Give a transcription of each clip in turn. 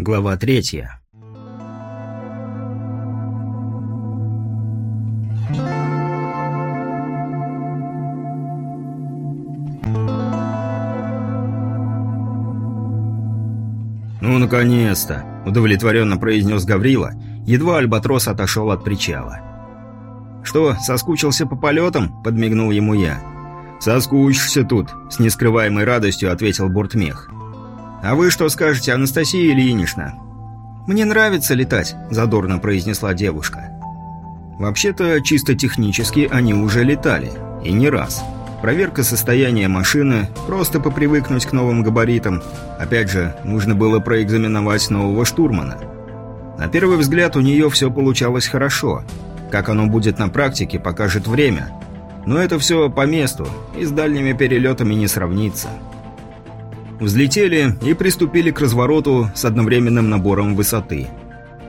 Глава третья. «Ну, наконец-то!» – удовлетворенно произнес Гаврила, едва Альбатрос отошел от причала. «Что, соскучился по полетам?» – подмигнул ему я. «Соскучишься тут», – с нескрываемой радостью ответил Буртмех. «А вы что скажете, Анастасия Ильинична?» «Мне нравится летать», – задорно произнесла девушка. Вообще-то, чисто технически они уже летали. И не раз. Проверка состояния машины, просто попривыкнуть к новым габаритам. Опять же, нужно было проэкзаменовать нового штурмана. На первый взгляд у нее все получалось хорошо. Как оно будет на практике, покажет время. Но это все по месту, и с дальними перелетами не сравнится. Взлетели и приступили к развороту с одновременным набором высоты.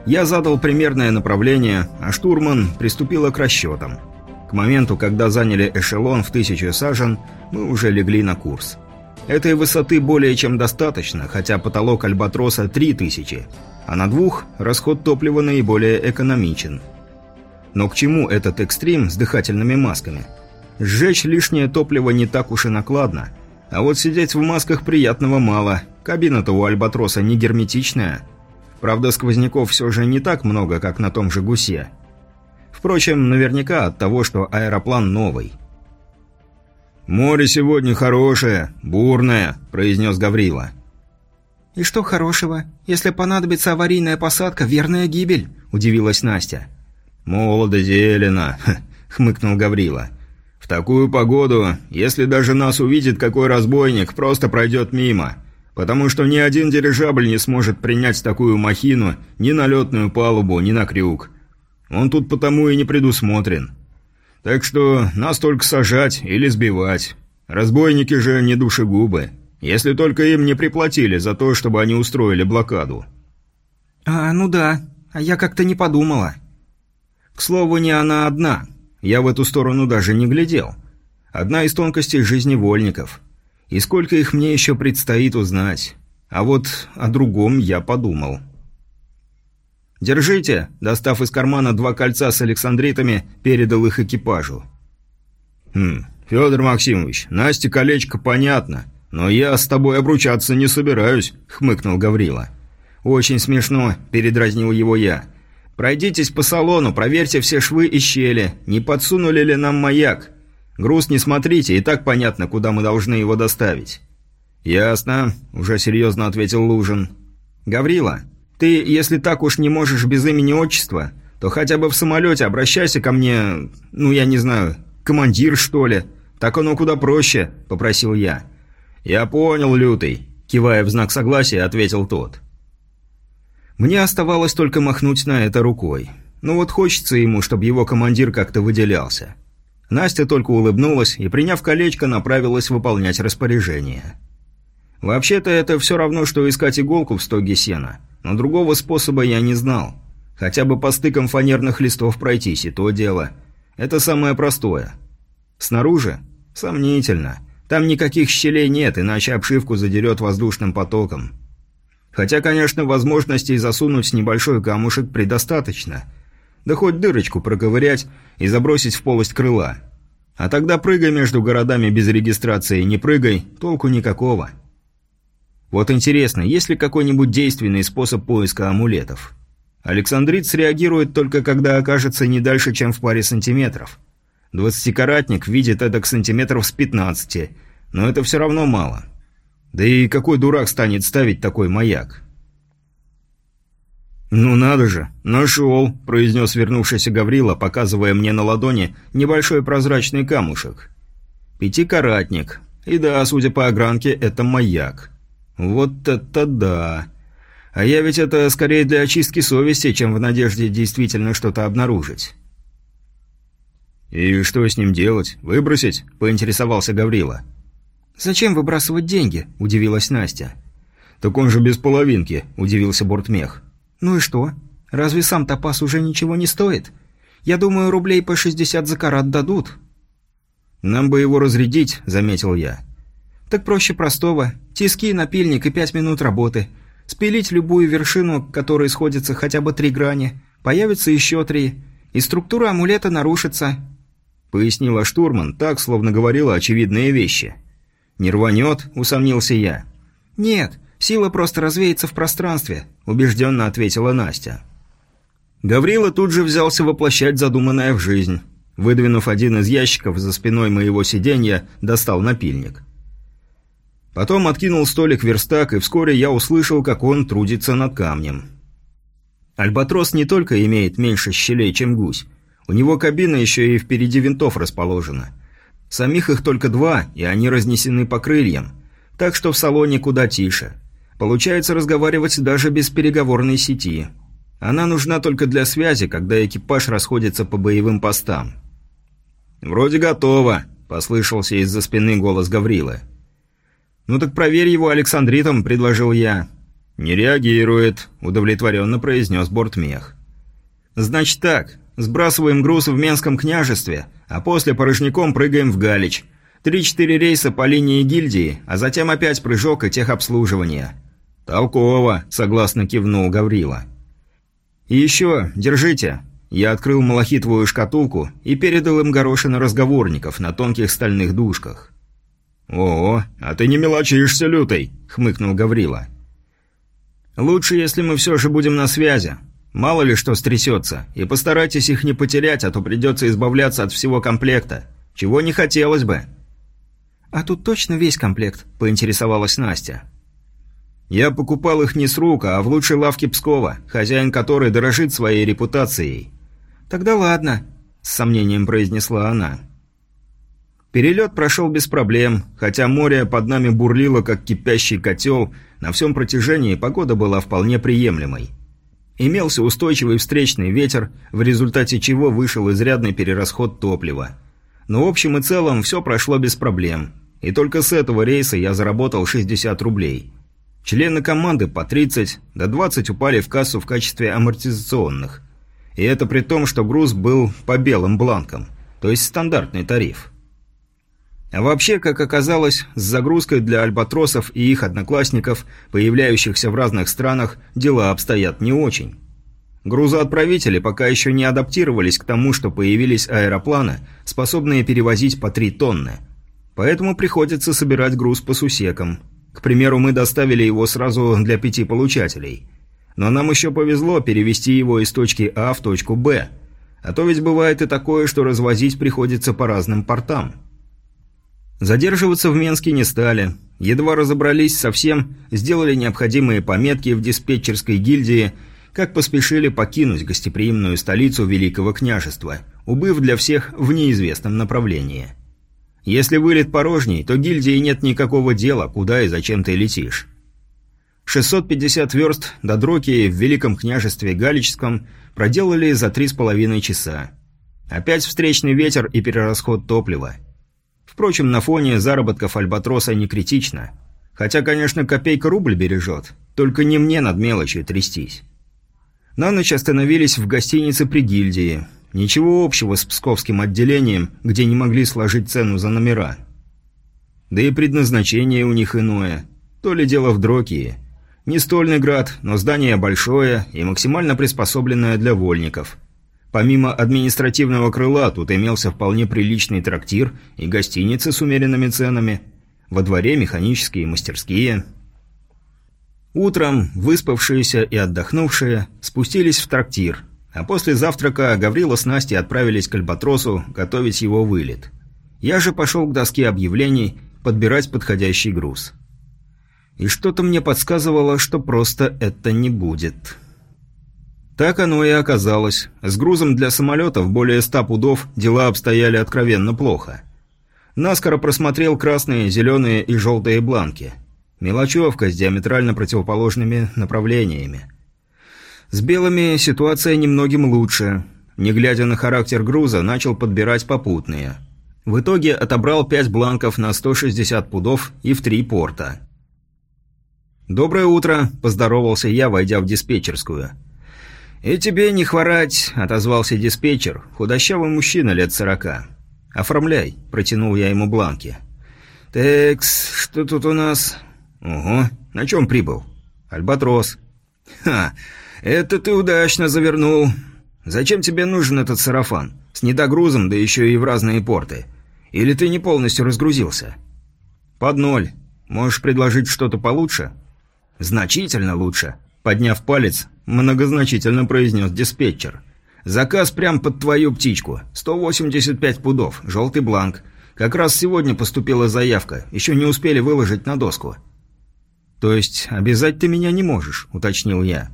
Я задал примерное направление, а штурман приступила к расчетам. К моменту, когда заняли эшелон в тысячу сажен, мы уже легли на курс. Этой высоты более чем достаточно, хотя потолок Альбатроса 3000, а на двух расход топлива наиболее экономичен. Но к чему этот экстрим с дыхательными масками? Сжечь лишнее топливо не так уж и накладно. А вот сидеть в масках приятного мало. Кабина-то у Альбатроса не герметичная. Правда, сквозняков все же не так много, как на том же гусе. Впрочем, наверняка от того, что аэроплан новый. «Море сегодня хорошее, бурное», – произнес Гаврила. «И что хорошего? Если понадобится аварийная посадка, верная гибель», – удивилась Настя. «Молодо зелено», – хмыкнул Гаврила. «В такую погоду, если даже нас увидит какой разбойник, просто пройдет мимо, потому что ни один дирижабль не сможет принять такую махину ни на летную палубу, ни на крюк. Он тут потому и не предусмотрен. Так что нас только сажать или сбивать. Разбойники же не душегубы, если только им не приплатили за то, чтобы они устроили блокаду». «А, ну да, а я как-то не подумала». К слову, не она одна. Я в эту сторону даже не глядел. Одна из тонкостей жизни вольников. И сколько их мне еще предстоит узнать. А вот о другом я подумал. «Держите!» – достав из кармана два кольца с александритами, передал их экипажу. «Хм, Федор Максимович, Насте колечко понятно, но я с тобой обручаться не собираюсь», – хмыкнул Гаврила. «Очень смешно», – передразнил его я. «Пройдитесь по салону, проверьте все швы и щели, не подсунули ли нам маяк. Груз не смотрите, и так понятно, куда мы должны его доставить». «Ясно», – уже серьезно ответил Лужин. «Гаврила, ты, если так уж не можешь без имени-отчества, то хотя бы в самолете обращайся ко мне, ну, я не знаю, командир, что ли. Так оно куда проще», – попросил я. «Я понял, Лютый», – кивая в знак согласия, ответил тот. Мне оставалось только махнуть на это рукой. Ну вот хочется ему, чтобы его командир как-то выделялся. Настя только улыбнулась и, приняв колечко, направилась выполнять распоряжение. Вообще-то это все равно, что искать иголку в стоге сена – но другого способа я не знал. Хотя бы по стыкам фанерных листов пройтись, и то дело. Это самое простое. Снаружи? Сомнительно. Там никаких щелей нет, иначе обшивку задерет воздушным потоком. Хотя, конечно, возможностей засунуть небольшой камушек предостаточно. Да хоть дырочку проковырять и забросить в полость крыла. А тогда прыгай между городами без регистрации, не прыгай, толку никакого. Вот интересно, есть ли какой-нибудь действенный способ поиска амулетов? Александрит среагирует только когда окажется не дальше, чем в паре сантиметров. Двадцатикаратник видит эдак сантиметров с пятнадцати, но это все равно мало. Да и какой дурак станет ставить такой маяк? «Ну надо же, нашел», – произнес вернувшийся Гаврила, показывая мне на ладони небольшой прозрачный камушек. «Пятикаратник. И да, судя по огранке, это маяк». Вот это да! А я ведь это скорее для очистки совести, чем в надежде действительно что-то обнаружить. «И что с ним делать? Выбросить?» – поинтересовался Гаврила. «Зачем выбрасывать деньги?» – удивилась Настя. «Так он же без половинки», – удивился Бортмех. «Ну и что? Разве сам топаз уже ничего не стоит? Я думаю, рублей по 60 за карат дадут». «Нам бы его разрядить», – заметил я. «Так проще простого. Тиски, напильник и пять минут работы. Спилить любую вершину, к которой сходятся хотя бы три грани, появится еще три, и структура амулета нарушится. Пояснила штурман, так, словно говорила очевидные вещи. «Не рванет?» – усомнился я. «Нет, сила просто развеется в пространстве», – убежденно ответила Настя. Гаврила тут же взялся воплощать задуманное в жизнь. Выдвинув один из ящиков за спиной моего сиденья, достал напильник. Потом откинул столик верстак, и вскоре я услышал, как он трудится над камнем. Альбатрос не только имеет меньше щелей, чем гусь. У него кабина еще и впереди винтов расположена. Самих их только два, и они разнесены по крыльям. Так что в салоне куда тише. Получается разговаривать даже без переговорной сети. Она нужна только для связи, когда экипаж расходится по боевым постам. «Вроде готово», – послышался из-за спины голос Гаврилы. «Ну так проверь его Александритом», – предложил я. «Не реагирует», – удовлетворенно произнес бортмех. «Значит так, сбрасываем груз в Менском княжестве, а после порожняком прыгаем в Галич. Три-четыре рейса по линии гильдии, а затем опять прыжок и техобслуживание». «Толково», – согласно кивнул Гаврила. «И еще, держите, я открыл малахитовую шкатулку и передал им горошины разговорников на тонких стальных дужках. «О, а ты не мелочишься, лютый!» — хмыкнул Гаврила. «Лучше, если мы все же будем на связи. Мало ли что стрясется, и постарайтесь их не потерять, а то придется избавляться от всего комплекта. Чего не хотелось бы». «А тут точно весь комплект?» – поинтересовалась Настя. «Я покупал их не с рук, а в лучшей лавке Пскова, хозяин которой дорожит своей репутацией. «Тогда ладно», – с сомнением произнесла она. Перелет прошел без проблем, хотя море под нами бурлило, как кипящий котел, на всем протяжении погода была вполне приемлемой. Имелся устойчивый встречный ветер, в результате чего вышел изрядный перерасход топлива. Но в общем и целом все прошло без проблем, и только с этого рейса я заработал 60 рублей. Члены команды по 30, до 20 упали в кассу в качестве амортизационных – и это при том, что груз был по белым бланкам, то есть стандартный тариф. А вообще, как оказалось, с загрузкой для альбатросов и их одноклассников, появляющихся в разных странах, дела обстоят не очень. Грузоотправители пока еще не адаптировались к тому, что появились аэропланы, способные перевозить по 3 тонны. Поэтому приходится собирать груз по сусекам. К примеру, мы доставили его сразу для пяти получателей – но нам еще повезло перевести его из точки А в точку Б. А то ведь бывает и такое, что развозить приходится по разным портам. Задерживаться в Менске не стали. Едва разобрались со всем, сделали необходимые пометки в диспетчерской гильдии, как поспешили покинуть гостеприимную столицу Великого княжества, убыв для всех в неизвестном направлении. Если вылет порожний, то гильдии нет никакого дела, куда и зачем ты летишь. 650 верст до Дроки в Великом княжестве Галическом проделали за три с половиной часа. Опять встречный ветер и перерасход топлива. Впрочем, на фоне заработков Альбатроса не критично. Хотя, конечно, копейка рубль бережет. Только не мне над мелочью трястись. На ночь остановились в гостинице при гильдии. Ничего общего с псковским отделением, где не могли сложить цену за номера. Да и предназначение у них иное. То ли дело в Дрокии – не стольный град, но здание большое и максимально приспособленное для вольников. Помимо административного крыла, тут имелся вполне приличный трактир и гостиницы с умеренными ценами. Во дворе механические мастерские. Утром, выспавшиеся и отдохнувшие, спустились в трактир, а после завтрака Гаврила с Настей отправились к Альбатросу готовить его вылет. Я же пошел к доске объявлений подбирать подходящий груз. И что-то мне подсказывало, что просто это не будет. Так оно и оказалось. С грузом для самолетов более ста пудов дела обстояли откровенно плохо. Наскоро просмотрел красные, зеленые и желтые бланки. Мелочевка с диаметрально противоположными направлениями. С белыми ситуация немногим лучше. Не глядя на характер груза, начал подбирать попутные. В итоге отобрал 5 бланков на 160 пудов и в три порта. «Доброе утро», – поздоровался я, войдя в диспетчерскую. «И тебе не хворать», – отозвался диспетчер, худощавый мужчина лет сорока. «Оформляй», – протянул я ему бланки. «Текс, что тут у нас?» «Ого, на чем прибыл?» «Альбатрос». «Ха, это ты удачно завернул. Зачем тебе нужен этот сарафан? С недогрузом, да еще и в разные порты. Или ты не полностью разгрузился?» «Под ноль. Можешь предложить что-то получше?» «Значительно лучше», — подняв палец, многозначительно произнес диспетчер. «Заказ прям под твою птичку. 185 пудов, желтый бланк. Как раз сегодня поступила заявка, еще не успели выложить на доску». «То есть обязать ты меня не можешь», — уточнил я.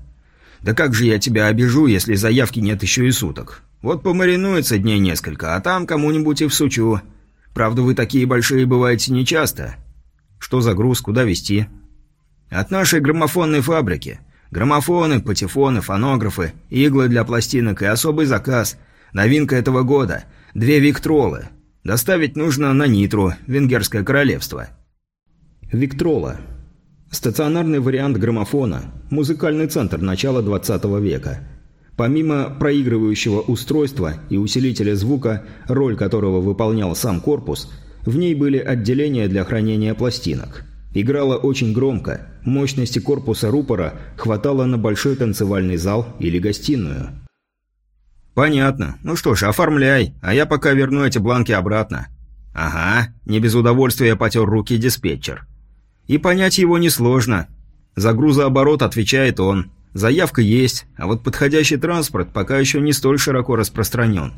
«Да как же я тебя обижу, если заявки нет еще и суток? Вот помаринуется дней несколько, а там кому-нибудь и всучу. Правда, вы такие большие бываете нечасто». «Что за груз, куда везти?» «От нашей граммофонной фабрики. Граммофоны, патефоны, фонографы, иглы для пластинок и особый заказ. Новинка этого года. Две Виктролы. Доставить нужно на Нитру, Венгерское королевство». Виктрола. Стационарный вариант граммофона. Музыкальный центр начала 20 века. Помимо проигрывающего устройства и усилителя звука, роль которого выполнял сам корпус, в ней были отделения для хранения пластинок. Играла очень громко, мощности корпуса рупора хватало на большой танцевальный зал или гостиную. «Понятно. Ну что ж, оформляй, а я пока верну эти бланки обратно». «Ага», – не без удовольствия потер руки диспетчер. И понять его несложно. За грузооборот отвечает он. Заявка есть, а вот подходящий транспорт пока еще не столь широко распространен.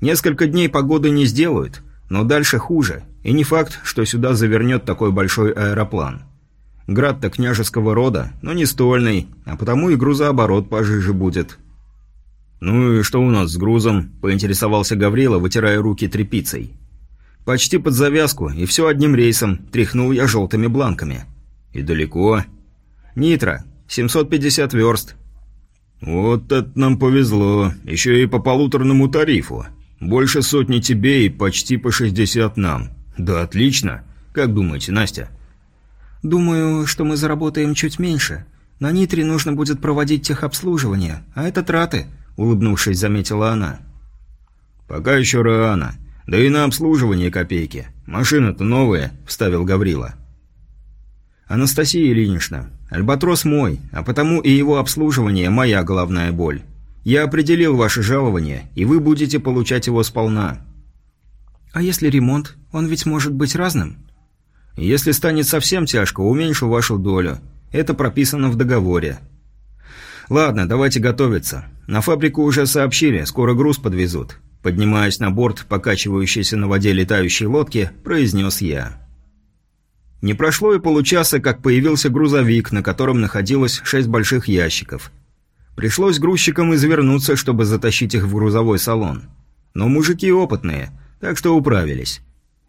Несколько дней погоды не сделают, но дальше хуже, и не факт, что сюда завернет такой большой аэроплан. Град-то княжеского рода, но не стольный, а потому и грузооборот пожиже будет. «Ну и что у нас с грузом?» – поинтересовался Гаврила, вытирая руки тряпицей. Почти под завязку, и все одним рейсом, тряхнул я желтыми бланками. И далеко. Нитро, 750 верст. Вот это нам повезло, еще и по полуторному тарифу. Больше сотни тебе и почти по 60 нам. Да отлично. Как думаете, Настя? Думаю, что мы заработаем чуть меньше. На Нитре нужно будет проводить техобслуживание, а это траты, улыбнувшись, заметила она. Пока еще рано. «Да и на обслуживание копейки. Машина-то новая», – вставил Гаврила. «Анастасия Ильинична, Альбатрос мой, а потому и его обслуживание – моя головная боль. Я определил ваше жалование, и вы будете получать его сполна». «А если ремонт? Он ведь может быть разным?» «Если станет совсем тяжко, уменьшу вашу долю. Это прописано в договоре». «Ладно, давайте готовиться. На фабрику уже сообщили, скоро груз подвезут. Поднимаясь на борт покачивающейся на воде летающей лодки, произнес я. Не прошло и получаса, как появился грузовик, на котором находилось шесть больших ящиков. Пришлось грузчикам извернуться, чтобы затащить их в грузовой салон. Но мужики опытные, так что управились.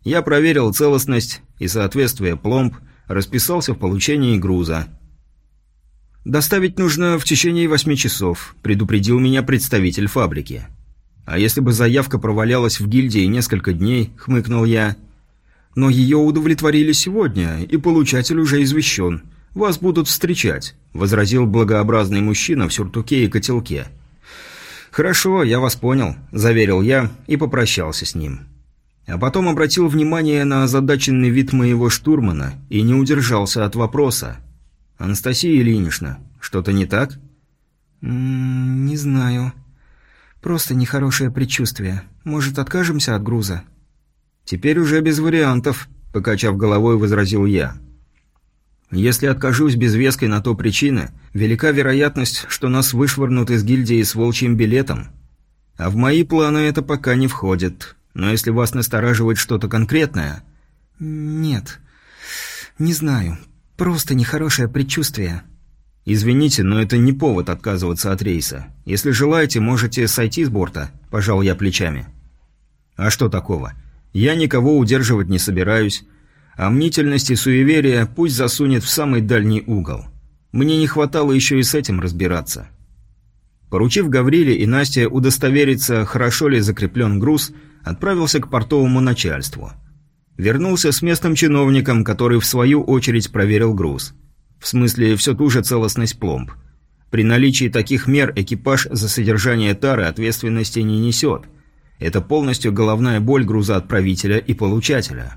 Я проверил целостность и соответствие пломб, расписался в получении груза. «Доставить нужно в течение восьми часов», – предупредил меня представитель фабрики. А если бы заявка провалялась в гильдии несколько дней, хмыкнул я. Но ее удовлетворили сегодня, и получатель уже извещен. Вас будут встречать, возразил благообразный мужчина в сюртуке и котелке. Хорошо, я вас понял, заверил я и попрощался с ним. А потом обратил внимание на озадаченный вид моего штурмана и не удержался от вопроса. «Анастасия Ильинична, что-то не так?» М -м, «Не знаю», Просто нехорошее предчувствие. Может, откажемся от груза?» «Теперь уже без вариантов», – покачав головой, возразил я. «Если откажусь без веской на то причины, велика вероятность, что нас вышвырнут из гильдии с волчьим билетом. А в мои планы это пока не входит. Но если вас настораживает что-то конкретное...» «Нет. Не знаю. Просто нехорошее предчувствие». «Извините, но это не повод отказываться от рейса. Если желаете, можете сойти с борта», – пожал я плечами. «А что такого? Я никого удерживать не собираюсь. А мнительность и суеверие пусть засунет в самый дальний угол. Мне не хватало еще и с этим разбираться». Поручив Гавриле и Насте удостовериться, хорошо ли закреплен груз, отправился к портовому начальству. Вернулся с местным чиновником, который в свою очередь проверил груз – в смысле, все ту же целостность пломб. При наличии таких мер экипаж за содержание тары ответственности не несет. Это полностью головная боль грузоотправителя и получателя.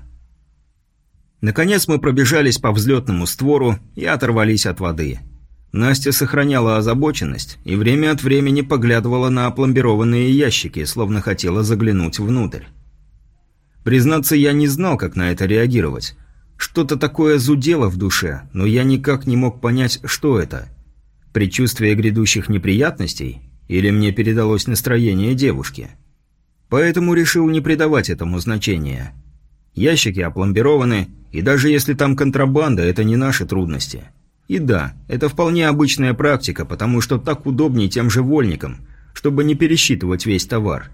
Наконец мы пробежались по взлетному створу и оторвались от воды. Настя сохраняла озабоченность и время от времени поглядывала на опломбированные ящики, словно хотела заглянуть внутрь. Признаться, я не знал, как на это реагировать. Что-то такое зудело в душе, но я никак не мог понять, что это. Предчувствие грядущих неприятностей? Или мне передалось настроение девушки? Поэтому решил не придавать этому значения. Ящики опломбированы, и даже если там контрабанда, это не наши трудности. И да, это вполне обычная практика, потому что так удобнее тем же вольникам, чтобы не пересчитывать весь товар.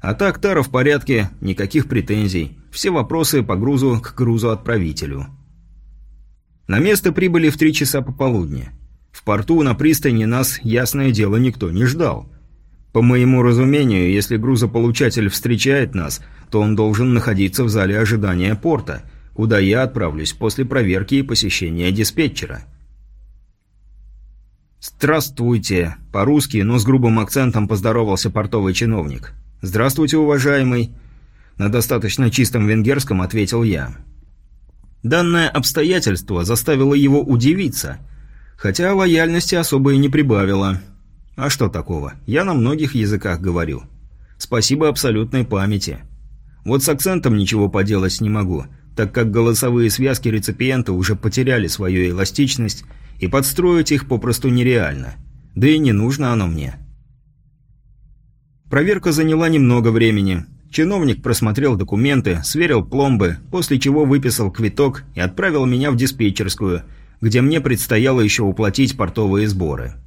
А так тара в порядке, никаких претензий, все вопросы по грузу к грузу-отправителю. На место прибыли в три часа пополудни. В порту на пристани нас, ясное дело, никто не ждал. По моему разумению, если грузополучатель встречает нас, то он должен находиться в зале ожидания порта, куда я отправлюсь после проверки и посещения диспетчера. «Здравствуйте!» – по-русски, но с грубым акцентом поздоровался портовый чиновник. «Здравствуйте, уважаемый!» На достаточно чистом венгерском ответил я. Данное обстоятельство заставило его удивиться, хотя лояльности особо и не прибавило. А что такого? Я на многих языках говорю. Спасибо абсолютной памяти. Вот с акцентом ничего поделать не могу – так как голосовые связки реципиента уже потеряли свою эластичность, и подстроить их попросту нереально. Да и не нужно оно мне. Проверка заняла немного времени. Чиновник просмотрел документы, сверил пломбы, после чего выписал квиток и отправил меня в диспетчерскую, где мне предстояло еще уплатить портовые сборы.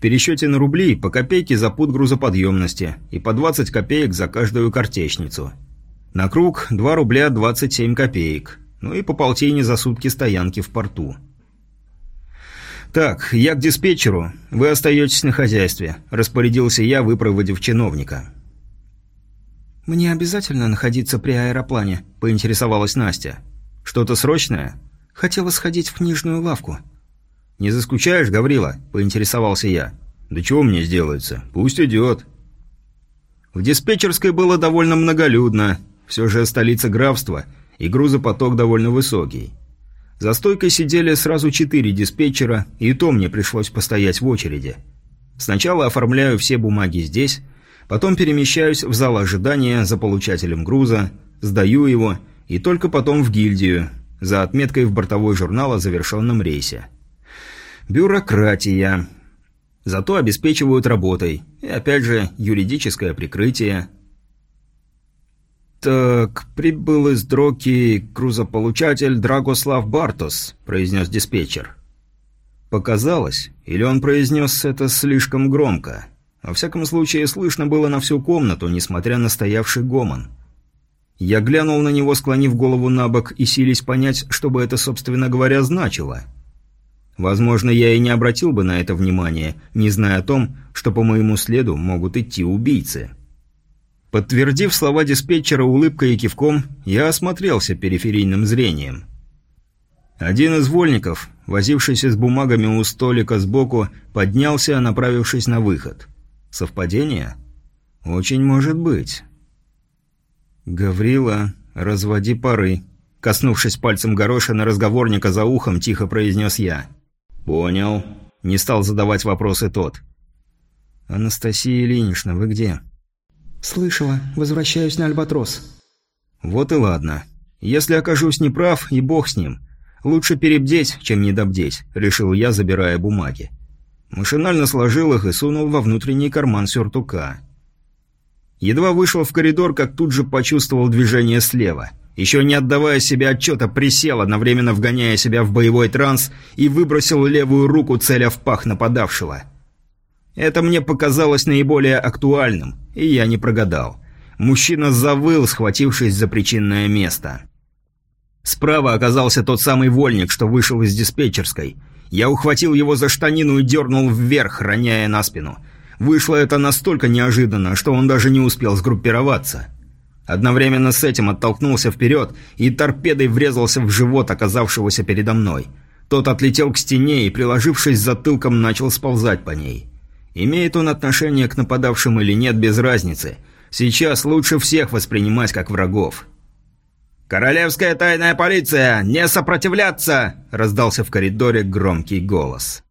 Пересчете на рубли по копейке за пут грузоподъемности и по 20 копеек за каждую картечницу – на круг 2 рубля 27 копеек. Ну и по полтине за сутки стоянки в порту. «Так, я к диспетчеру. Вы остаетесь на хозяйстве», – распорядился я, выпроводив чиновника. «Мне обязательно находиться при аэроплане?» – поинтересовалась Настя. «Что-то срочное?» «Хотела сходить в книжную лавку». «Не заскучаешь, Гаврила?» – поинтересовался я. «Да чего мне сделается? Пусть идет». В диспетчерской было довольно многолюдно, все же столица графства, и грузопоток довольно высокий. За стойкой сидели сразу четыре диспетчера, и то мне пришлось постоять в очереди. Сначала оформляю все бумаги здесь, потом перемещаюсь в зал ожидания за получателем груза, сдаю его, и только потом в гильдию, за отметкой в бортовой журнал о завершенном рейсе. Бюрократия. Зато обеспечивают работой. И опять же, юридическое прикрытие, «Так, прибыл из Дроки грузополучатель Драгослав Бартос», – произнес диспетчер. Показалось, или он произнес это слишком громко. Во всяком случае, слышно было на всю комнату, несмотря на стоявший гомон. Я глянул на него, склонив голову на бок, и сились понять, что бы это, собственно говоря, значило. Возможно, я и не обратил бы на это внимания, не зная о том, что по моему следу могут идти убийцы. Подтвердив слова диспетчера улыбкой и кивком, я осмотрелся периферийным зрением. Один из вольников, возившийся с бумагами у столика сбоку, поднялся, направившись на выход. Совпадение? Очень может быть. «Гаврила, разводи пары», — коснувшись пальцем горошина разговорника за ухом, тихо произнес я. «Понял», — не стал задавать вопросы тот. «Анастасия Ильинична, вы где?» «Слышала. Возвращаюсь на Альбатрос». «Вот и ладно. Если окажусь неправ, и бог с ним. Лучше перебдеть, чем недобдеть», — решил я, забирая бумаги. Машинально сложил их и сунул во внутренний карман сюртука. Едва вышел в коридор, как тут же почувствовал движение слева. Еще не отдавая себе отчета, присел, одновременно вгоняя себя в боевой транс и выбросил левую руку, целя в пах нападавшего. Это мне показалось наиболее актуальным, и я не прогадал. Мужчина завыл, схватившись за причинное место. Справа оказался тот самый вольник, что вышел из диспетчерской. Я ухватил его за штанину и дернул вверх, роняя на спину. Вышло это настолько неожиданно, что он даже не успел сгруппироваться. Одновременно с этим оттолкнулся вперед и торпедой врезался в живот оказавшегося передо мной. Тот отлетел к стене и, приложившись затылком, начал сползать по ней. Имеет он отношение к нападавшим или нет, без разницы. Сейчас лучше всех воспринимать как врагов. «Королевская тайная полиция! Не сопротивляться!» – раздался в коридоре громкий голос.